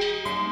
Música